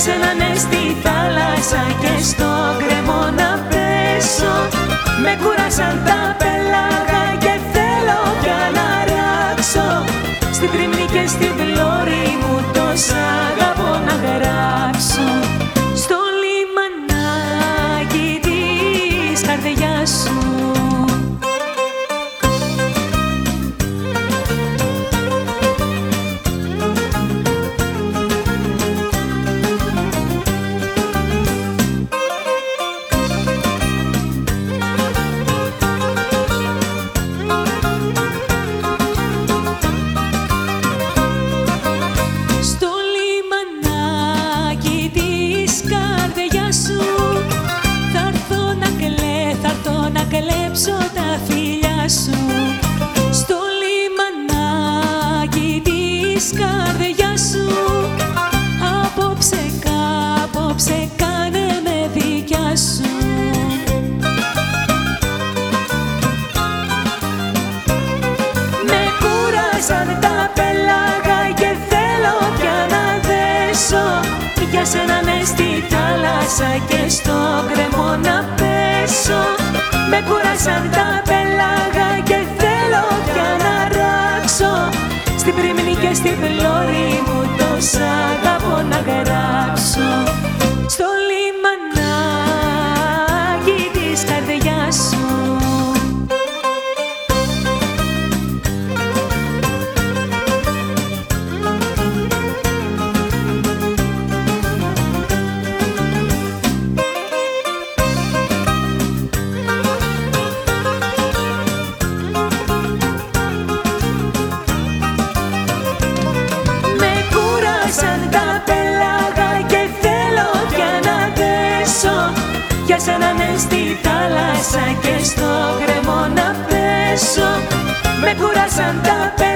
στη θάλασσα και στο κρεμό να πέσω. Με κουράσαν τα πελάγα και θέλω πια να ράξω. Στην τριμνή και στην να κλέψω τα φιλιά σου Στο λιμανάκι της καρδιάς σου. Απόψε κα, απόψε κάνε με δικιά σου. Με κούρασαν τα πελάγα και θέλω πια να δέσω. Για σένα ναι στη θάλασσα και στο κρεμό να πέσω Με κούρασαν τα πελάγα και θέλω πια να ράξω. Στην πριμνή και στην πλώρη θάλασσα και στο κρεμό να πέσω. Με κούρασαν τα πελάγα